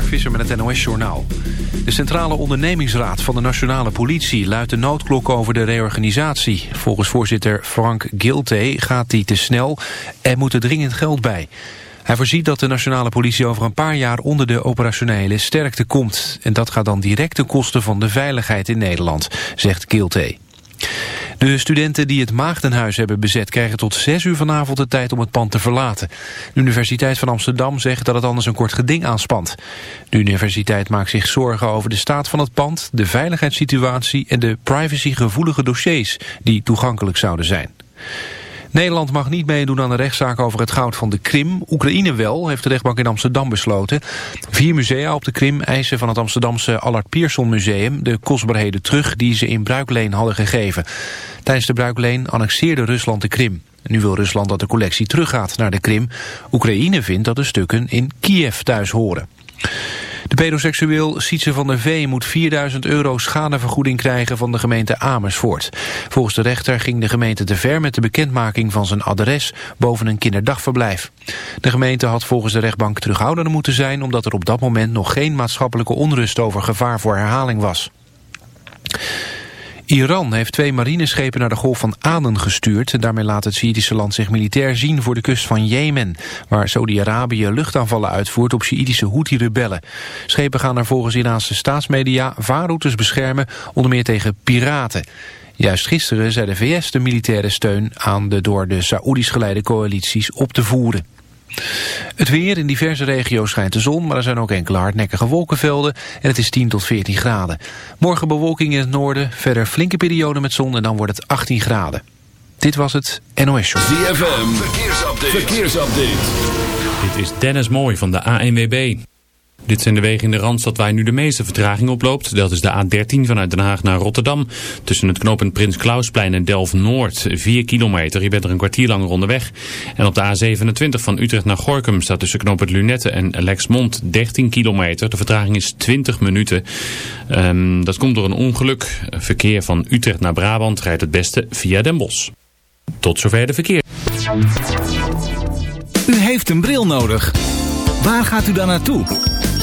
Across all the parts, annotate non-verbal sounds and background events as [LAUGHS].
Mark Visser met het NOS-journaal. De Centrale Ondernemingsraad van de Nationale Politie luidt de noodklok over de reorganisatie. Volgens voorzitter Frank Gilte gaat die te snel en moet er dringend geld bij. Hij voorziet dat de Nationale Politie over een paar jaar onder de operationele sterkte komt. En dat gaat dan direct ten koste van de veiligheid in Nederland, zegt Gilte. De studenten die het Maagdenhuis hebben bezet krijgen tot 6 uur vanavond de tijd om het pand te verlaten. De Universiteit van Amsterdam zegt dat het anders een kort geding aanspant. De universiteit maakt zich zorgen over de staat van het pand, de veiligheidssituatie en de privacygevoelige dossiers die toegankelijk zouden zijn. Nederland mag niet meedoen aan de rechtszaak over het goud van de Krim. Oekraïne wel, heeft de rechtbank in Amsterdam besloten. Vier musea op de Krim eisen van het Amsterdamse Allard Pierson Museum... de kostbaarheden terug die ze in bruikleen hadden gegeven. Tijdens de bruikleen annexeerde Rusland de Krim. Nu wil Rusland dat de collectie teruggaat naar de Krim. Oekraïne vindt dat de stukken in Kiev thuis horen. De pedoseksueel Sietse van der Vee moet 4000 euro schadevergoeding krijgen van de gemeente Amersfoort. Volgens de rechter ging de gemeente te ver met de bekendmaking van zijn adres boven een kinderdagverblijf. De gemeente had volgens de rechtbank terughoudender moeten zijn omdat er op dat moment nog geen maatschappelijke onrust over gevaar voor herhaling was. Iran heeft twee marineschepen naar de Golf van Aden gestuurd. Daarmee laat het Syrische land zich militair zien voor de kust van Jemen... waar Saudi-Arabië luchtaanvallen uitvoert op Sjiïtische Houthi-rebellen. Schepen gaan er volgens Iraanse staatsmedia vaarroutes beschermen... onder meer tegen piraten. Juist gisteren zei de VS de militaire steun aan de door de Saoedi's geleide coalities op te voeren. Het weer in diverse regio's schijnt de zon, maar er zijn ook enkele hardnekkige wolkenvelden en het is 10 tot 14 graden. Morgen bewolking in het noorden, verder flinke periode met zon en dan wordt het 18 graden. Dit was het NOS Show. ZFM, verkeersupdate. verkeersupdate. Dit is Dennis Mooij van de ANWB. Dit zijn de wegen in de Randstad waar nu de meeste vertraging oploopt. Dat is de A13 vanuit Den Haag naar Rotterdam. Tussen het knooppunt Prins Klausplein en Delft-Noord. 4 kilometer, je bent er een kwartier langer onderweg. En op de A27 van Utrecht naar Gorkum staat tussen knooppunt Lunette en Lexmond 13 kilometer. De vertraging is 20 minuten. Um, dat komt door een ongeluk. Verkeer van Utrecht naar Brabant rijdt het beste via Den Bosch. Tot zover de verkeer. U heeft een bril nodig. Waar gaat u dan naartoe?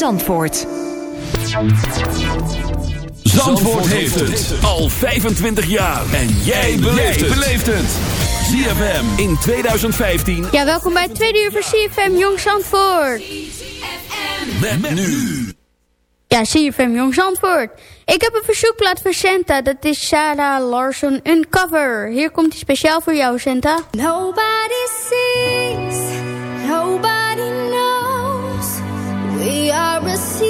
Zandvoort. Zandvoort heeft het al 25 jaar. En jij beleeft het. ZFM in 2015. Ja, welkom bij het tweede uur van CFM Jong Zandvoort. Met, nu. Ja, CFM Jong Zandvoort. Ik heb een verzoekplaat voor Santa. Dat is Sarah Larson Uncover. Hier komt hij speciaal voor jou, Santa. Nobody sees, We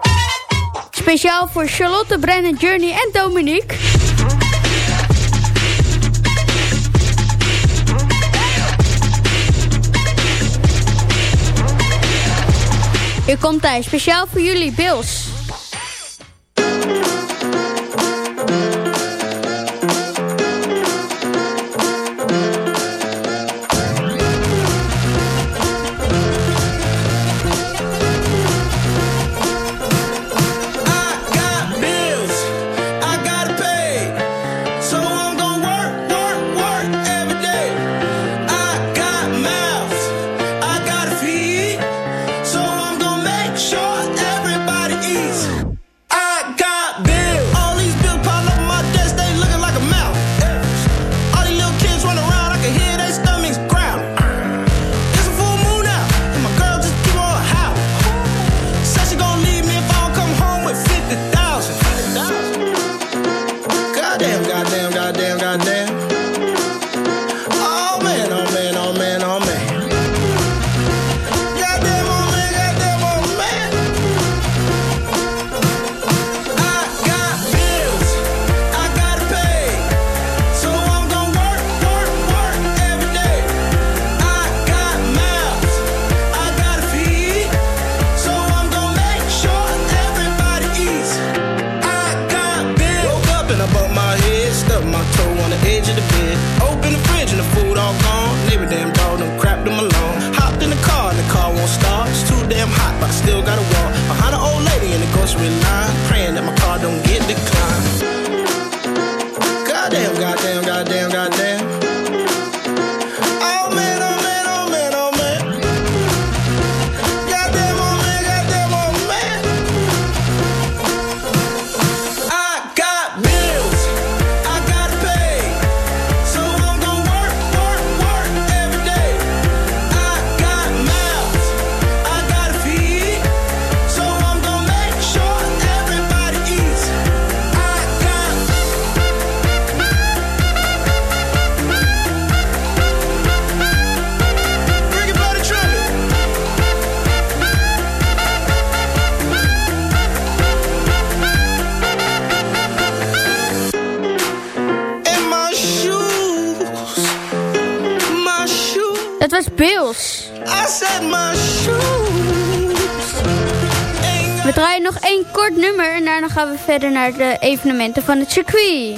Speciaal voor Charlotte, Brennan, Journey en Dominique. Hier komt hij, speciaal voor jullie, Bills. Up and my head, stuck my toe on the edge of the bed. Open the fridge and the food all gone. Neighbor damn dog done crapped them alone. Hopped in the car and the car won't start. It's too damn hot, but I still gotta walk. Behind an old lady in the grocery line, praying that my car don't get declined. We draaien nog één kort nummer en daarna gaan we verder naar de evenementen van het circuit.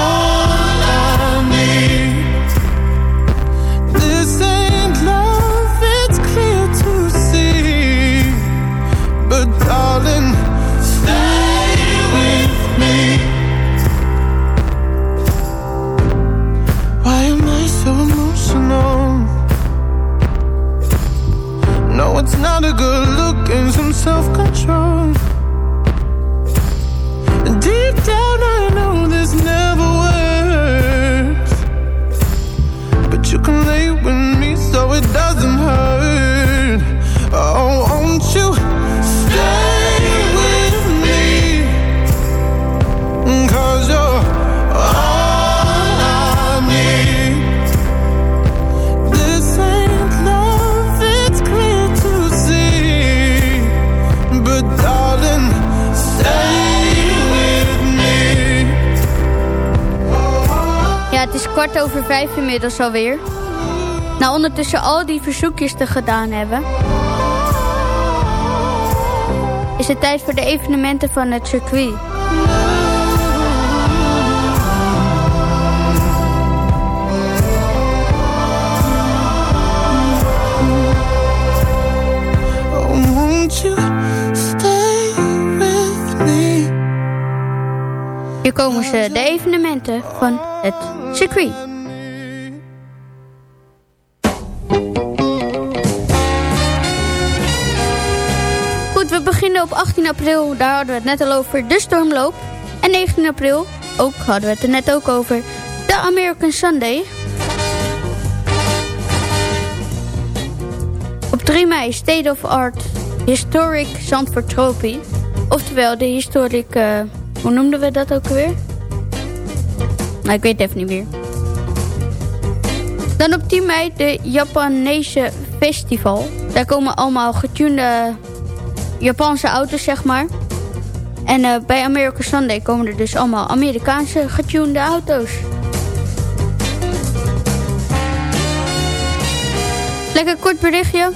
kwart over vijf inmiddels alweer. Nou, ondertussen al die verzoekjes te gedaan hebben... is het tijd voor de evenementen van het circuit. Hier komen ze, de evenementen van het circuit. Goed, we beginnen op 18 april. Daar hadden we het net al over de stormloop. En 19 april, ook hadden we het er net ook over, de American Sunday. Op 3 mei State of Art Historic Zandvoort Trophy. Oftewel de historic... eh, hoe noemden we dat ook alweer? Nou, ik weet het even niet meer. Dan op 10 mei de Japanese Festival. Daar komen allemaal getunede Japanse auto's, zeg maar. En eh, bij American Sunday komen er dus allemaal Amerikaanse getunede auto's. Lekker kort berichtje.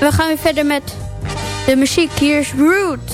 We gaan weer verder met de muziek. Hier is Root.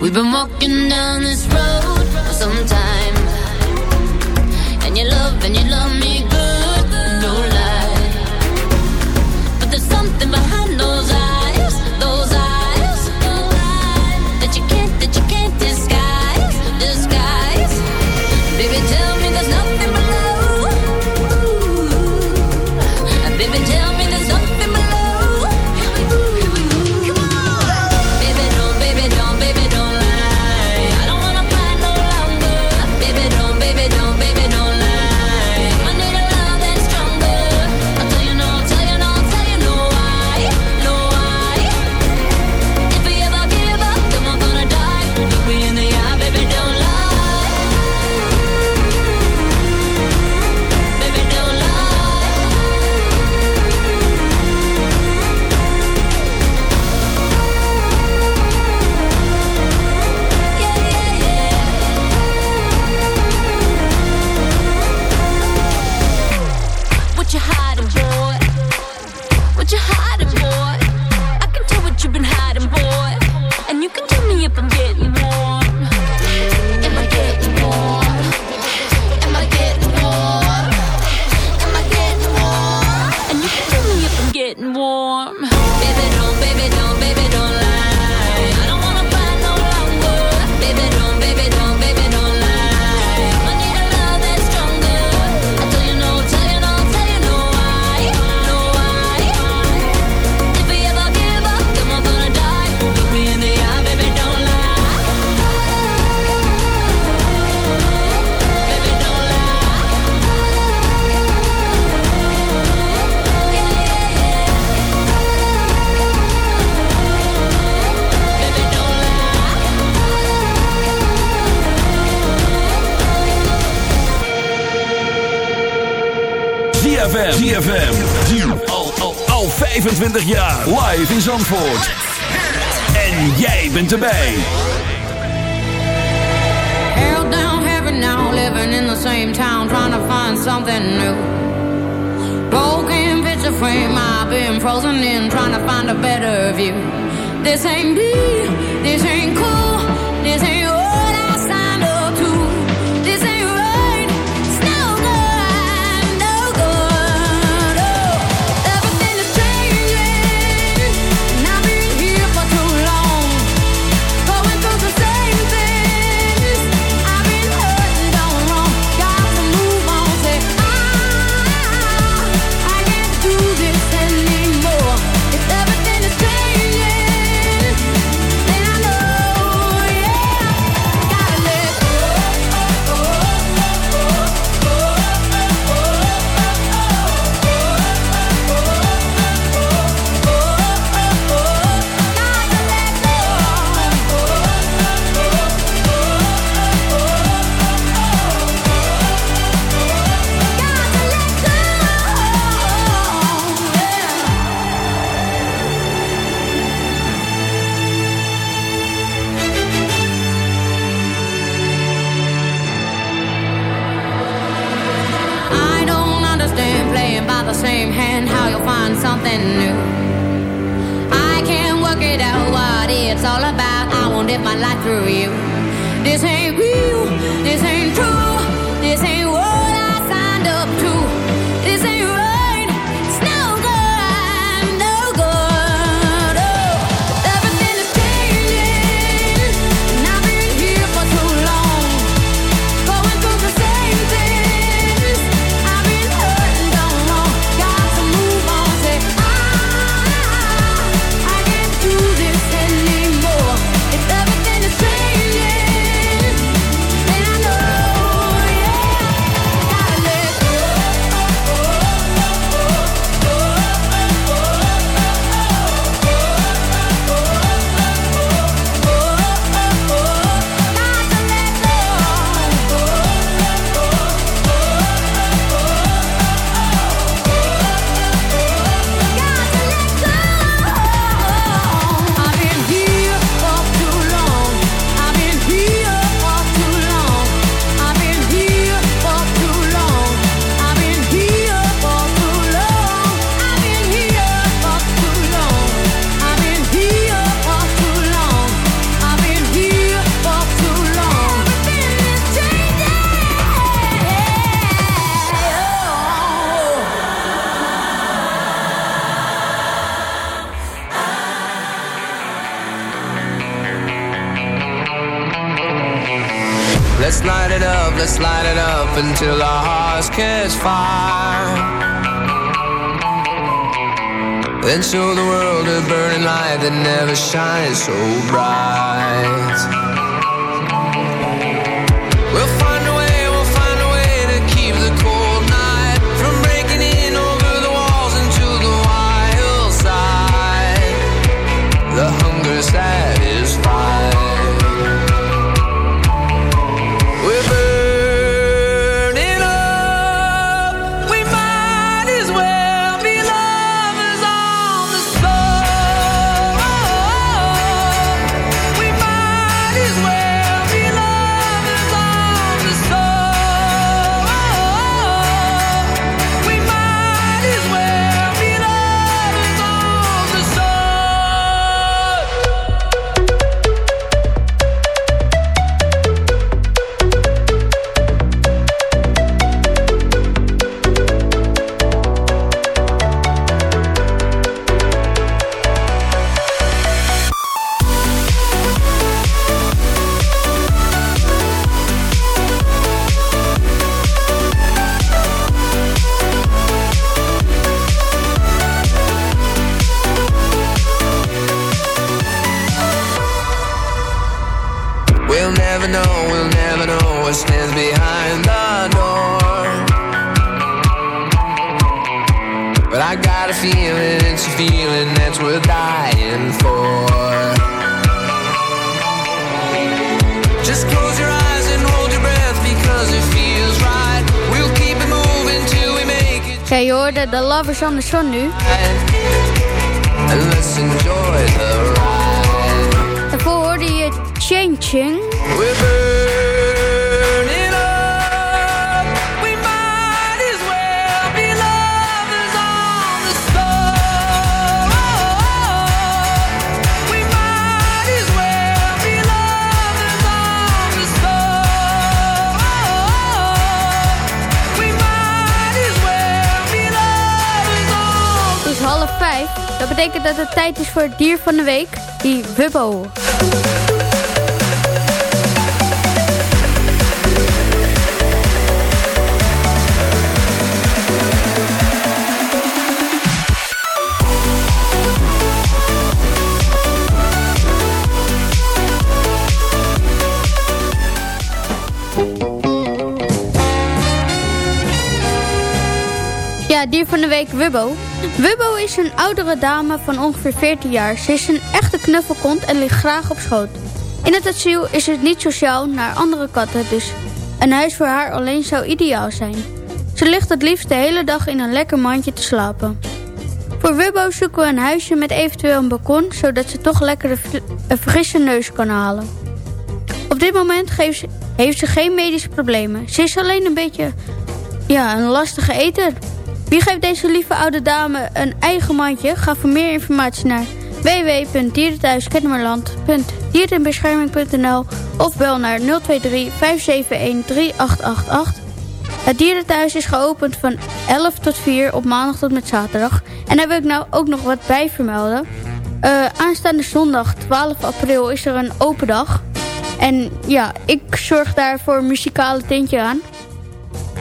We've been walking down this road for some time, and you love and you love me good. ZFM. Al, al, al 25 jaar. Live in Zandvoort. En jij bent erbij. Held down heaven now. Living in the same town. Trying to find something new. Broken picture frame. I've been frozen in. Trying to find a better view. This ain't me. This ain't cool. This ain't it's all about. I won't live my life through you. This ain't real, this ain't true, this ain't Sanne Son nu. Eh, betekent dat het tijd is voor dier van de week, die Wubbo. Ja, dier van de week Wubbo. Wubbo is een oudere dame van ongeveer 14 jaar. Ze is een echte knuffelkont en ligt graag op schoot. In het asiel is het niet sociaal naar andere katten, dus een huis voor haar alleen zou ideaal zijn. Ze ligt het liefst de hele dag in een lekker mandje te slapen. Voor Wubbo zoeken we een huisje met eventueel een balkon... zodat ze toch lekker een frisse neus kan halen. Op dit moment ze, heeft ze geen medische problemen. Ze is alleen een beetje ja, een lastige eter... Wie geeft deze lieve oude dame een eigen mandje? Ga voor meer informatie naar www.dierenthuiskennemerland.dierenbescherming.nl of bel naar 023 571 3888. Het dierenthuis is geopend van 11 tot 4 op maandag tot met zaterdag. En daar wil ik nou ook nog wat bij vermelden. Uh, aanstaande zondag 12 april is er een open dag. En ja, ik zorg daar voor een muzikale tintje aan.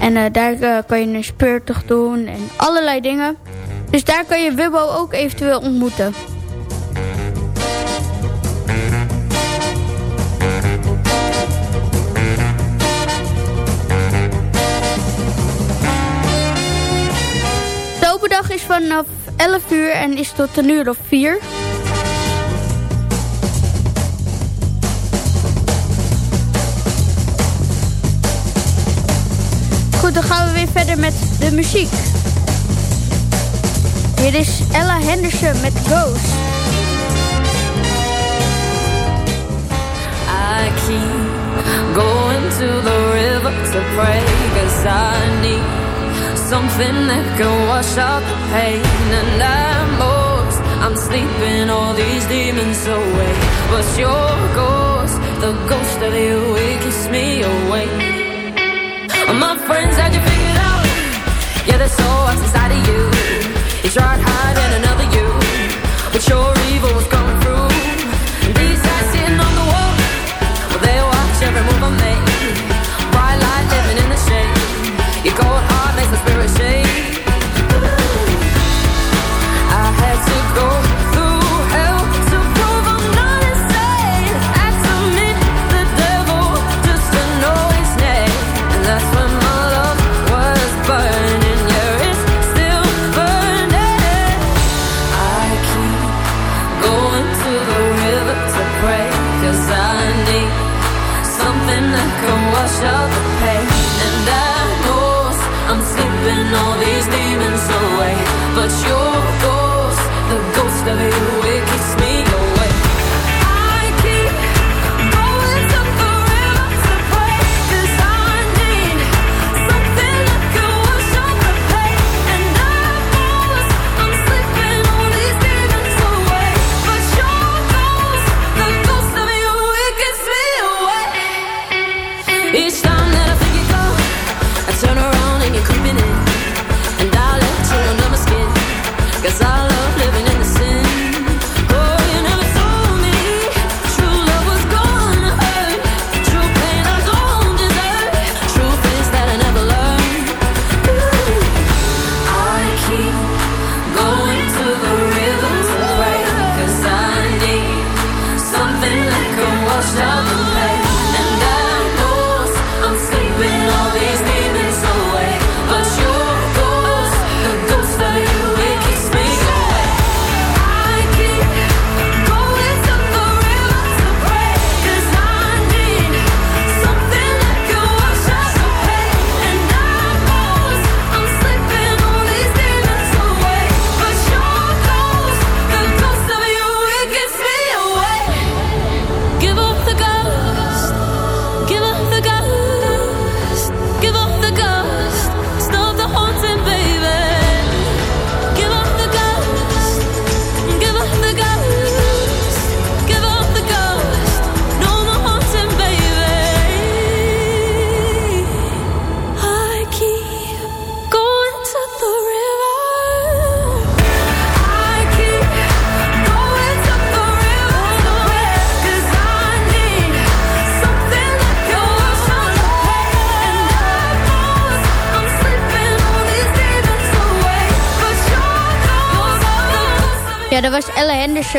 En uh, daar uh, kan je een speurtocht doen en allerlei dingen. Dus daar kan je Wibbo ook eventueel ontmoeten. De is vanaf 11 uur en is tot een uur of 4. Dan gaan we weer verder met de muziek. Hier is Ella Henderson met Ghost. I keep going to the river to pray Cause I need something that can wash out the pain And I'm lost, I'm sleeping all these demons away But your ghost, the ghost of you, it keeps me awake my friends had you figured out. Yeah, what's inside of you. Hiding another you, but your evil was coming Ja,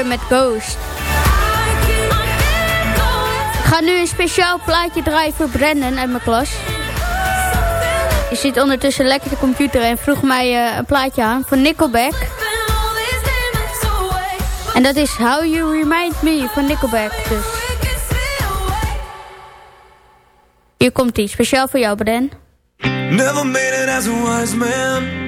Met Ghost. Ik ga nu een speciaal plaatje draaien voor Brandon uit mijn klas. Je zit ondertussen lekker de computer en vroeg mij uh, een plaatje aan van Nickelback. En dat is How You Remind Me van Nickelback. Dus. Hier komt hij, speciaal voor jou, Bren. Never made it as a wise man.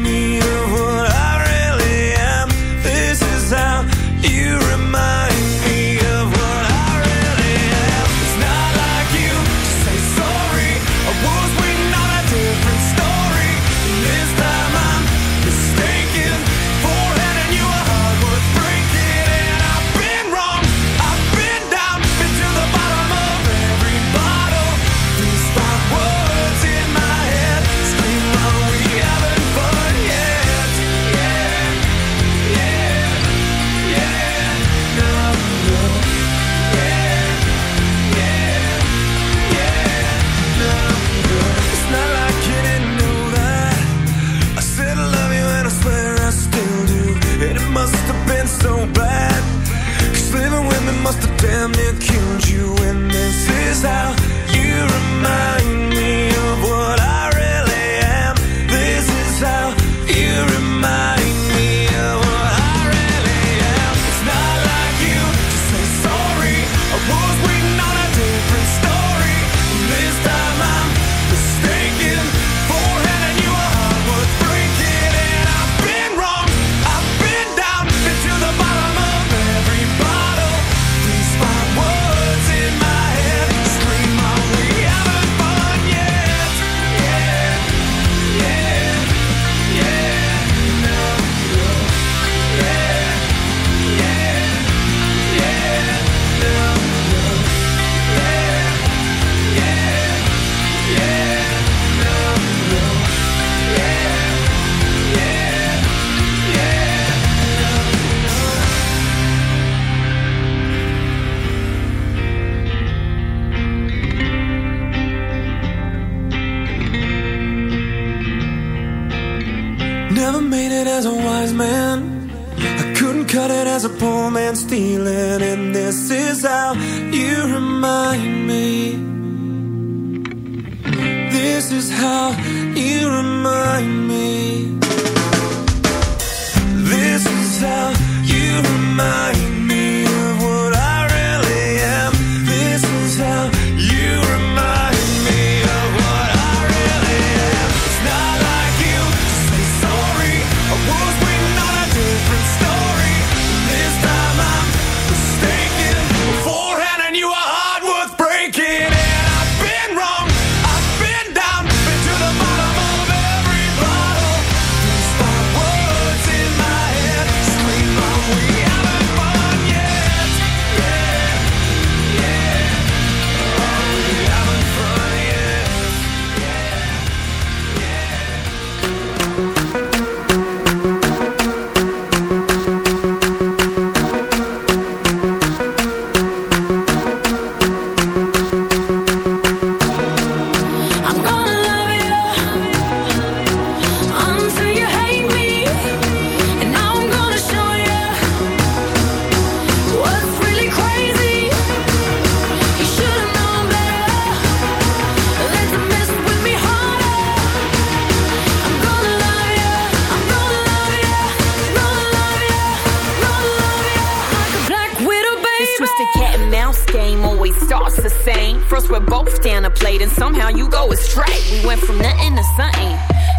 went from nothing to something.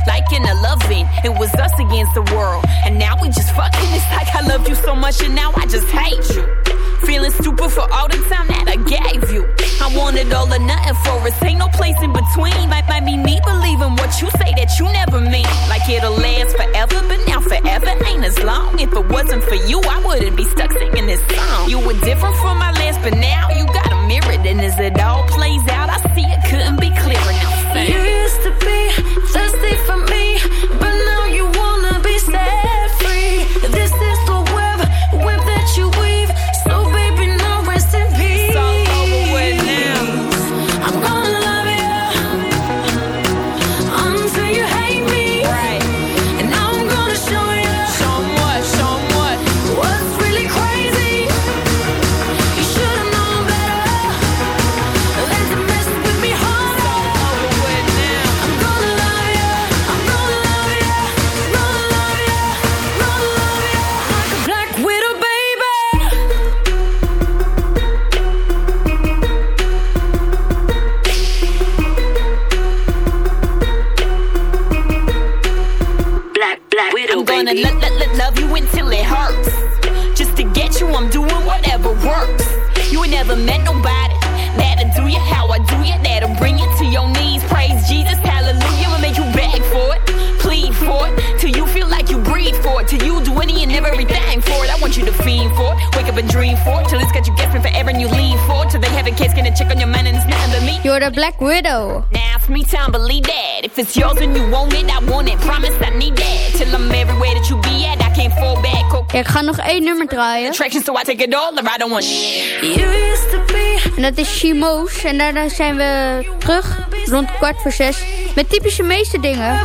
Liking to loving, it was us against the world. And now we just fucking, it's like I love you so much and now I just hate you. Feeling stupid for all the time that I gave you. I wanted all or nothing for us, ain't no place in between. Might, might be me believing what you say that you never mean. Like it'll last forever, but now forever ain't as long. If it wasn't for you, I wouldn't be stuck singing this song. You were different from my last, but now you got a mirror, and as it all plays out. Never met nobody that'll do you how I do you. That'll bring you to your knees. Praise Jesus, hallelujah. Will make you beg for it, plead for it, till you feel like you breathe for it, till you do any and everything for it. I want you to fiend for it, wake up and dream for it, till it's got you guessing forever and you lean for it, till they have a case, gonna check on your man and it's nothing but me. You're the Black Widow. Now it's me time, believe that. If it's yours and you want it, I want it. Promise I need that. Till I'm everywhere that you be at, I can't fall back. Ja, ik ga nog één nummer draaien. En dat is Shimo's. En daarna zijn we terug rond kwart voor zes. Met typische meeste dingen.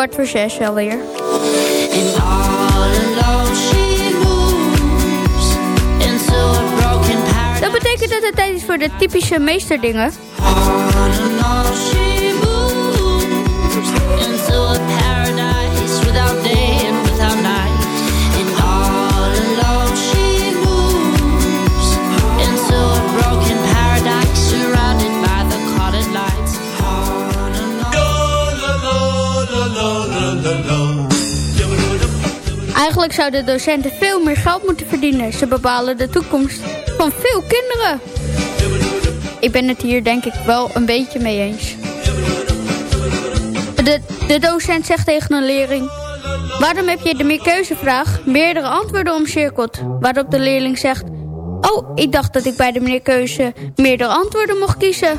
Kwart voor zes paradise. Dat betekent dat het tijd is voor de typische meesterdingen. Eigenlijk zouden docenten veel meer geld moeten verdienen. Ze bepalen de toekomst van veel kinderen. Ik ben het hier denk ik wel een beetje mee eens. De, de docent zegt tegen een leerling... Waarom heb je de meerkeuzevraag meerdere antwoorden omcirkeld? Waarop de leerling zegt... Oh, ik dacht dat ik bij de meerkeuze meerdere antwoorden mocht kiezen.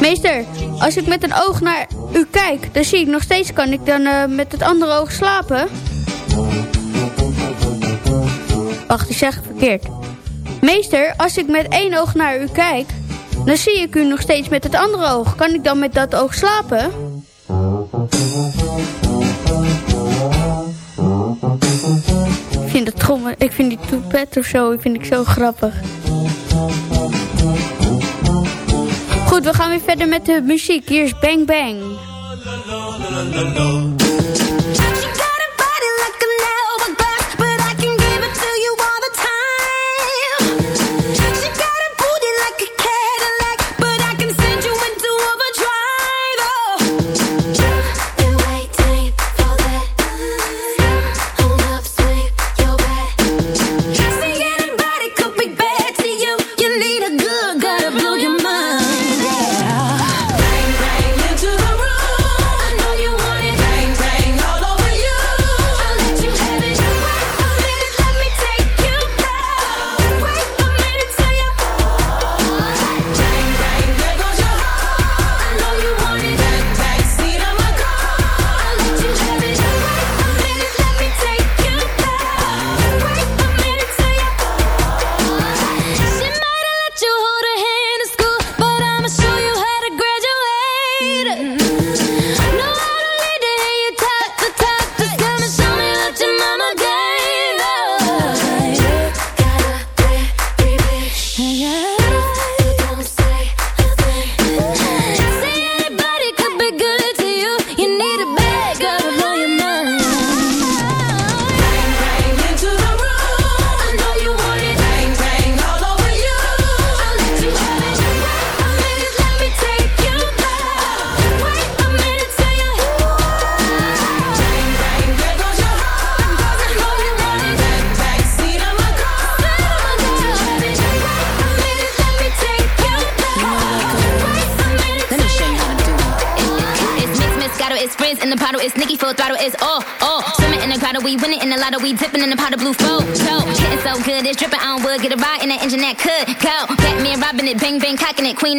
Meester, als ik met een oog naar u kijk, dan zie ik nog steeds... kan ik dan eh, met het andere oog slapen? Wacht, ik zeg het verkeerd. Meester, als ik met één oog naar u kijk... Dan zie ik u nog steeds met het andere oog. Kan ik dan met dat oog slapen? Ik vind het trommel, ik vind die toepet of zo, vind ik zo grappig. Goed, we gaan weer verder met de muziek. Hier is Bang Bang.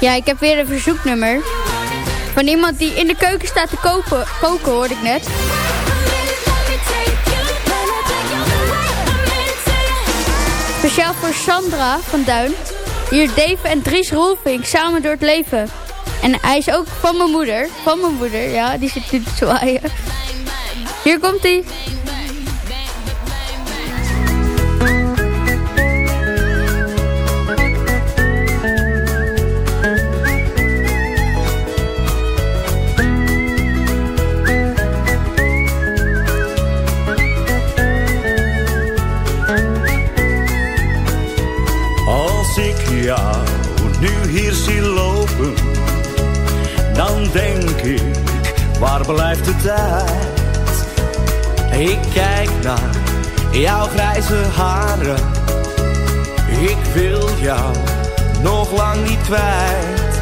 Ja, ik heb weer een verzoeknummer. Van iemand die in de keuken staat te koken, koken hoorde ik net. Speciaal voor Sandra van Duin. Hier Dave en Dries Roelvink samen door het leven. En hij is ook van mijn moeder. Van mijn moeder, ja. Die zit nu te zwaaien. Hier komt hij. Blijft de tijd? Ik kijk naar jouw grijze haren, ik wil jou nog lang niet kwijt.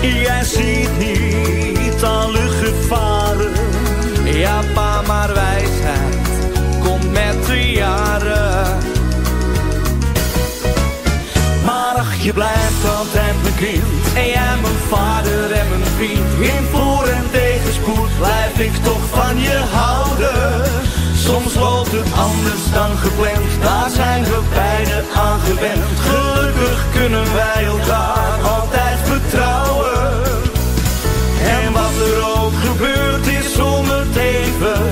Jij ziet niet alle gevaren, ja pa maar wijsheid komt met de jaren. Maar ach, je blijft altijd mijn kind. En jij mijn vader en mijn vriend. In voor- en tegenspoed blijf ik toch van je houden. Soms loopt het anders dan gepland. Daar zijn we beiden aan gewend. Gelukkig kunnen wij elkaar altijd vertrouwen. En wat er ook gebeurt is om het even.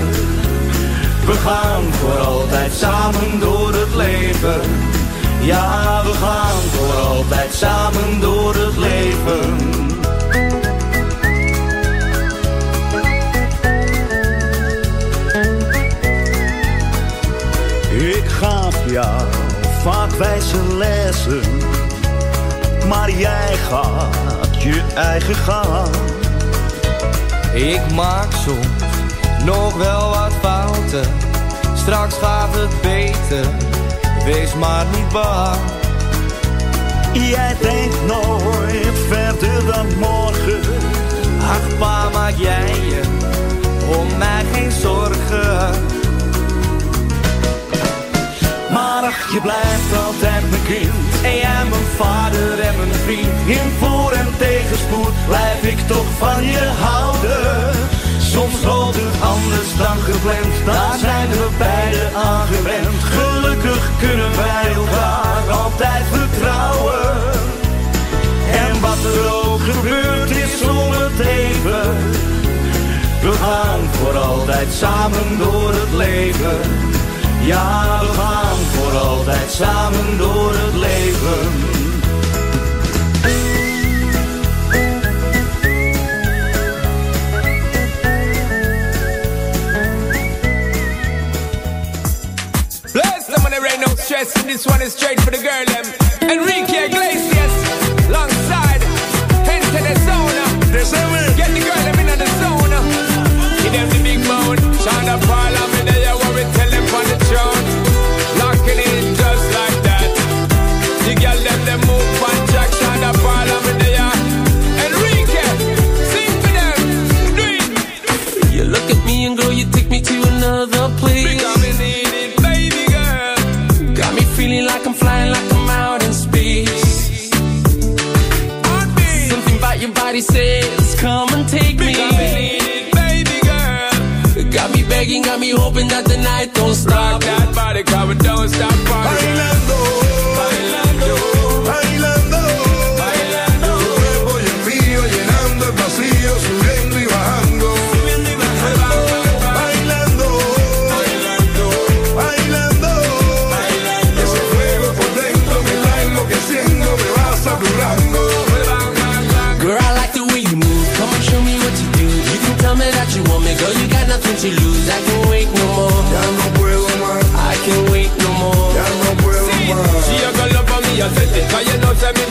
We gaan voor altijd samen door het leven. Ja, samen door het leven. Ik gaf jou vaak wijze lessen, maar jij gaat je eigen gang. Ik maak soms nog wel wat fouten. Straks gaat het beter, wees maar niet bang. Jij denkt nooit verder dan morgen. Ach pa, maak jij je om mij geen zorgen. Maar ach, je blijft altijd mijn kind. En jij mijn vader en mijn vriend. In voor- en tegenspoed blijf ik toch van je houden. Soms loopt het anders dan gepland. Daar zijn we beiden aan gewend. Gelukkig kunnen wij elkaar altijd vertrouwen. En wat er ook gebeurt is om het even. We gaan voor altijd samen door het leven. Ja, we gaan voor altijd samen door het leven. Stress, this one is straight for the girl them. Enrique Iglesias, begging, got me hoping that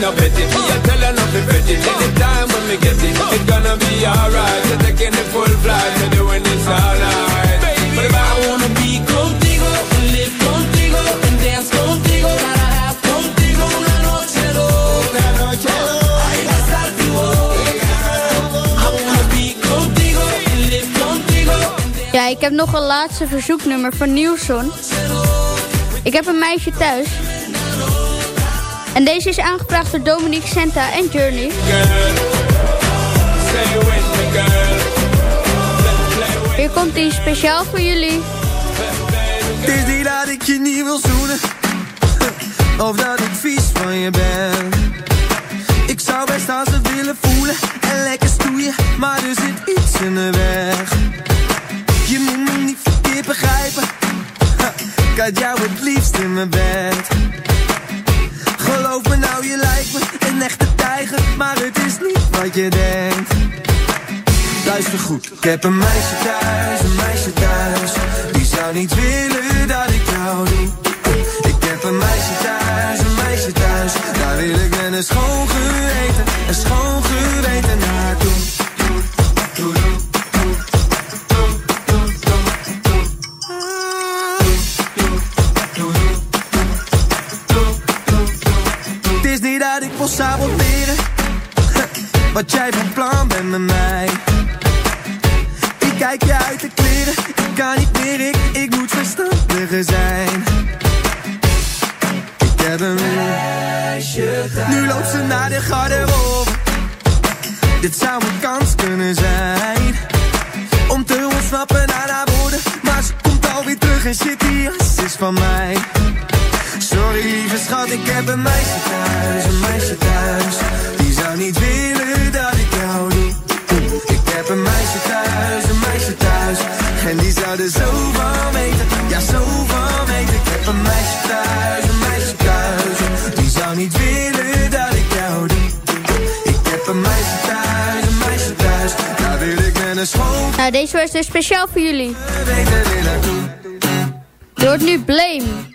no bet it. Me a tell her not to bet it. Anytime when me get it, it's gonna be alright. You're taking the full flight, you're doing this all night. Baby, I wanna be contigo, live contigo, and dance contigo. Gotta have contigo una noche loca. Ay, besar tu boca. I wanna be contigo, live contigo. Ja, ik heb nog een laatste verzoeknummer van Nielson. Ik heb een meisje thuis. En deze is aangevraagd door Dominique Senta en Journey. Hier komt die speciaal voor jullie. Het is niet dat ik je niet wil zoenen. [LAUGHS] Of dat ik vies van je ben. Ik zou best aan ze willen voelen En lekker stoeien Maar er zit iets in de weg. Je moet me niet verkeerd begrijpen. Ik had jou het liefst in mijn bed Geloof me nou, je lijkt me een echte tijger Maar het is niet wat je denkt. Luister goed, ik heb een meisje thuis, een meisje thuis. Die zou niet willen dat ik jou doe Ik heb een meisje thuis, een meisje thuis. Daar wil ik met een schoon geweten, een schoon geweten Wat jij van plan bent met mij. Ik kijk je uit de kleren Ik kan niet meer, ik, ik moet verstandiger zijn. Ik heb een meisje Nu loopt ze naar de garderobe. Dit zou mijn kans kunnen zijn. Om te ontsnappen aan haar woorden. Maar ze komt alweer terug en die jas is van mij. Sorry lieve schat, ik heb een meisje thuis, een meisje thuis zou niet willen dat ik jou doe Ik heb een meisje thuis, een meisje thuis. En die zou er zo van weten, ja zo van weten. Ik heb een meisje thuis, een meisje thuis. Die zou niet willen dat ik jou doe Ik heb een meisje thuis, een meisje thuis. Daar wil ik met een schoon Nou, deze was dus speciaal voor jullie. Je hoort nu Blame.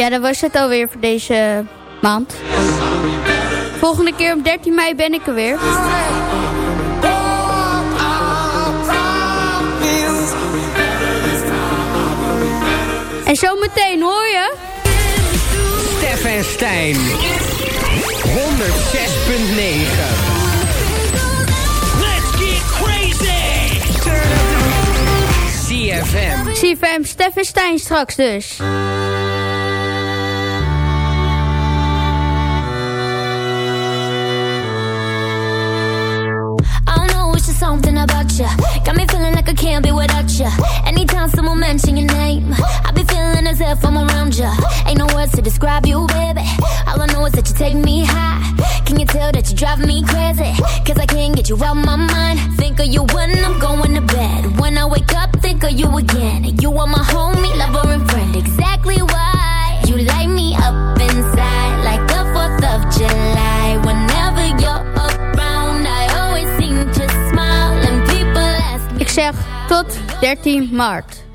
Ja, dat was het alweer voor deze maand. Volgende keer op 13 mei ben ik er weer. En zometeen hoor je... Stef en Stijn. 106.9. Let's get crazy! CFM. CFM Stef en Stijn straks dus. Someone mention your name, I be feeling as if I'm around you. Ain't no words to describe you, baby. All I know is that you take me high. Can you tell that you drive me crazy? Cause I can't get you out my mind. Think of you when I'm going to bed. When I wake up, think of you again. You are my homie, lover, and friend. Exactly why you light me up inside like the 4th of July. Whenever you're around, I always seem to smile. And people ask me. Ik zeg tot 13 maart.